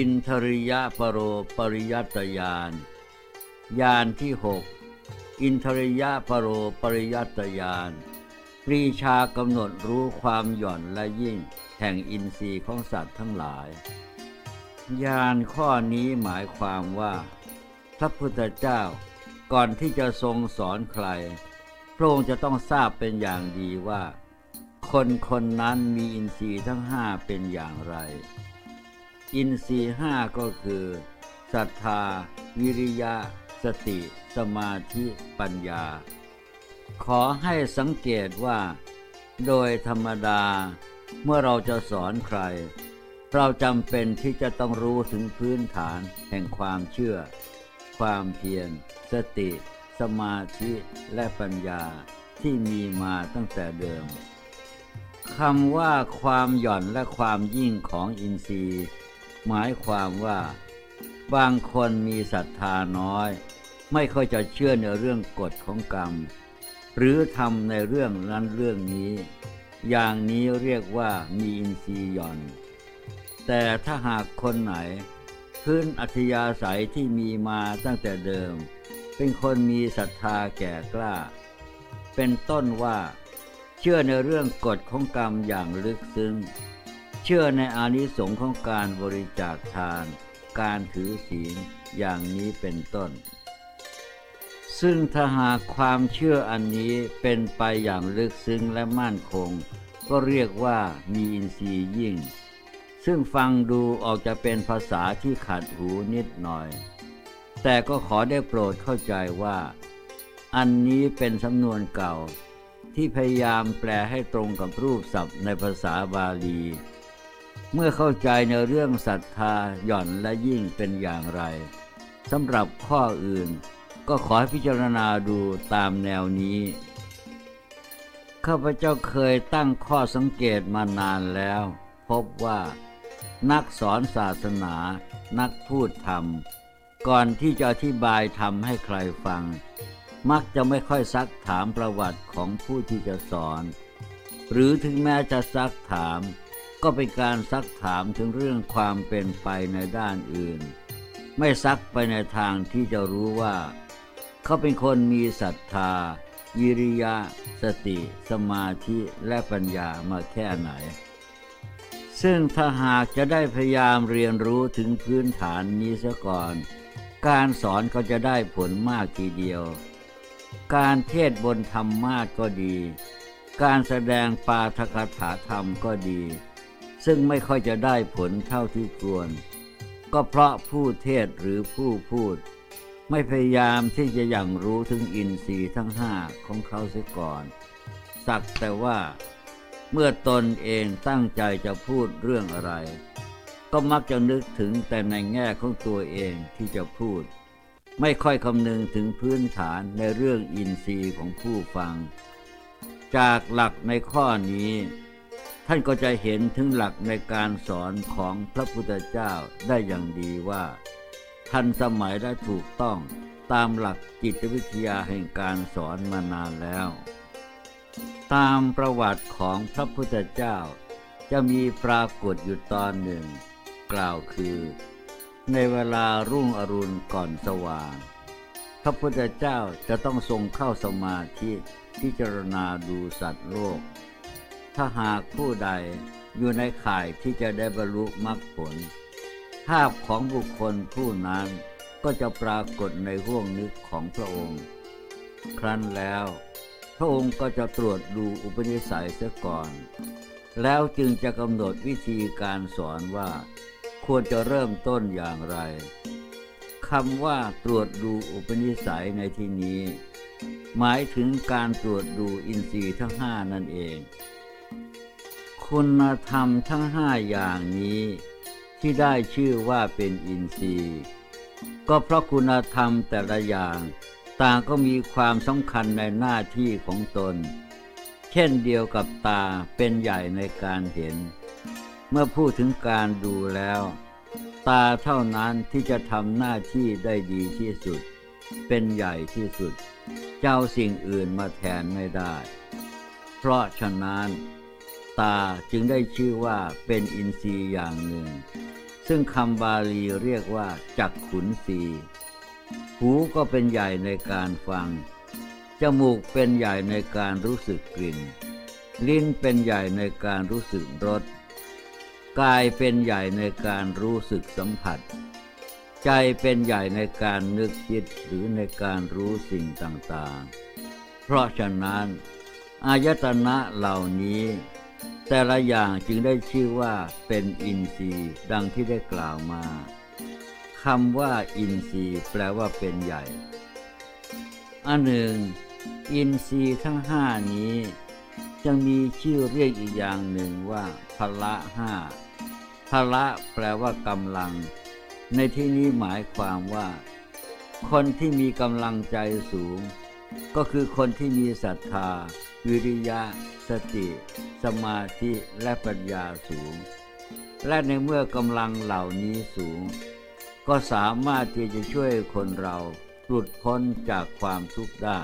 อินทริยปโรปริยัตยานยานที่หกอินทริยปโรปริยัตยานปรีชากำหนดรู้ความหย่อนและยิ่งแห่งอินทรีย์ของสัตว์ทั้งหลายยานข้อนี้หมายความว่า พระพุทธเจ้าก่อนที่จะทรงสอนใคร พระองค์จะต้องทราบเป็นอย่างดีว่า คนคนนั้นมีอินทรีย์ทั้งห้าเป็นอย่างไร อินทรีห้าก็คือศรัทธา วิริยะ สติ สมาธิปัญญา ขอให้สังเกตว่า โดยธรรมดาเมื่อเราจะสอนใคร เราจำเป็นที่จะต้องรู้ถึงพื้นฐานแห่งความเชื่อ ความเพียร สติ สมาธิและปัญญาที่มีมาตั้งแต่เดิมคำว่าความหย่อนและความยิ่งของอินทรีย์ หมายความว่า บางคนมีศรัทธาน้อย ไม่ค่อยจะเชื่อในเรื่องกฎของกรรม หรือทำในเรื่องนั้นเรื่องนี้ อย่างนี้เรียกว่ามีอินทรีย์หย่อน แต่ถ้าหากคนไหน พื้นอัธยาศัยที่มีมาตั้งแต่เดิม เป็นคนมีศรัทธาแก่กล้า เป็นต้นว่า เชื่อในเรื่องกฎของกรรมอย่างลึกซึ้ง เชื่อในอานิสงส์ของการบริจาคทาน การถือศีลอย่างนี้เป็นต้น ซึ่งถ้าหากความเชื่ออันนี้เป็นไปอย่างลึกซึ้งและมั่นคง ก็เรียกว่ามีอินทรีย์ยิ่ง ซึ่งฟังดูออกจะเป็นภาษาที่ขัดหูนิดหน่อย แต่ก็ขอได้โปรดเข้าใจว่า อันนี้เป็นสำนวนเก่าที่พยายามแปลให้ตรงกับรูปศัพท์ในภาษาบาลี เมื่อเข้าใจในเรื่องศรัทธาหย่อนและยิ่งเป็นอย่างไรสำหรับข้ออื่น ก็ขอให้พิจารณาดูตามแนวนี้ ข้าพเจ้าเคยตั้งข้อสังเกตมานานแล้ว พบว่า นักสอนศาสนา นักพูดธรรม ก่อนที่จะอธิบายธรรมให้ใครฟัง มักจะไม่ค่อยซักถามประวัติของผู้ที่จะสอน หรือถึงแม้จะซักถาม ก็เป็นการซักถามถึงเรื่องความเป็นไปในด้านอื่น ไม่ซักไปในทางที่จะรู้ว่า เขาเป็นคนมีศรัทธาวิริยะ สติ สมาธิและปัญญามาแค่ไหน ซึ่งถ้าหากจะได้พยายามเรียนรู้ถึงพื้นฐานนี้เสียก่อน การสอนก็จะได้ผลมากทีเดียว การเทศบนธรรมาสก็ดี การแสดงปาทกถาธรรมก็ดี ซึ่งไม่ค่อยจะได้ผลเท่าที่ควร ก็เพราะผู้เทศหรือผู้พูด ไม่พยายามที่จะยังรู้ถึงอินทรีย์ทั้งห้าของเขาเสียก่อน สักแต่ว่า เมื่อตนเองตั้งใจจะพูดเรื่องอะไร ก็มักจะนึกถึงแต่ในแง่ของตัวเองที่จะพูด ไม่ค่อยคำนึงถึงพื้นฐานในเรื่องอินทรีย์ของผู้ฟัง จากหลักในข้อนี้ ท่านก็จะเห็นถึงหลักในการสอนของพระพุทธเจ้าได้อย่างดีว่าทันสมัยและถูกต้องตามหลักจิตวิทยาแห่งการสอนมานานแล้ว ตามประวัติของพระพุทธเจ้า จะมีปรากฏอยู่ตอนหนึ่ง กล่าวคือ ในเวลารุ่งอรุณก่อนสว่าง พระพุทธเจ้าจะต้องทรงเข้าสมาธิพิจารณาดูสัตว์โลก ถ้าหากผู้ใดอยู่ในข่ายที่จะได้บรรลุมรรคผล ภาพของบุคคลผู้นั้นก็จะปรากฏในห้วงนึกของพระองค์ ครั้นแล้ว พระองค์ก็จะตรวจดูอุปนิสัยเสียก่อน แล้วจึงจะกำหนดวิธีการสอนว่า ควรจะเริ่มต้นอย่างไรคำว่าตรวจดูอุปนิสัยในที่นี้ หมายถึงการตรวจดูอินทรีย์ทั้งห้านั่นเอง คุณธรรมทั้งห้าอย่างนี้ ที่ได้ชื่อว่าเป็นอินทรีย์ ก็เพราะคุณธรรมแต่ละอย่าง ต่างก็มีความสำคัญในหน้าที่ของตน เช่นเดียวกับตาเป็นใหญ่ในการเห็น เมื่อพูดถึงการดูแล้ว ตาเท่านั้นที่จะทำหน้าที่ได้ดีที่สุด เป็นใหญ่ที่สุด เจ้าสิ่งอื่นมาแทนไม่ได้ เพราะฉะนั้น ตาจึงได้ชื่อว่าเป็นอินทรีย์อย่างหนึ่ง ซึ่งคำบาลีเรียกว่า จักขุนสีหูก็เป็นใหญ่ในการฟัง จมูกเป็นใหญ่ในการรู้สึกกลิ่น ลิ้นเป็นใหญ่ในการรู้สึกรส กายเป็นใหญ่ในการรู้สึกสัมผัส ใจเป็นใหญ่ในการนึกคิดหรือในการรู้สิ่งต่างๆ เพราะฉะนั้นอายตนะเหล่านี้ แต่ละอย่างจึงได้ชื่อว่าเป็นอินทรีย์ดังที่ได้กล่าวมาคำว่า อินทรีย์แปลว่าเป็นใหญ่ อันหนึ่ง อินทรีย์ทั้งห้านี้จะมีชื่อเรียกอีกอย่างหนึ่งว่าพละห้าพละแปลว่ากำลัง ในที่นี้หมายความว่า คนที่มีกำลังใจสูง ก็คือคนที่มีศรัทธา วิริยะ สติ สมาธิและปัญญาสูง และในเมื่อกำลังเหล่านี้สูง ก็สามารถที่จะช่วยคนเราหลุดพ้นจากความทุกข์ได้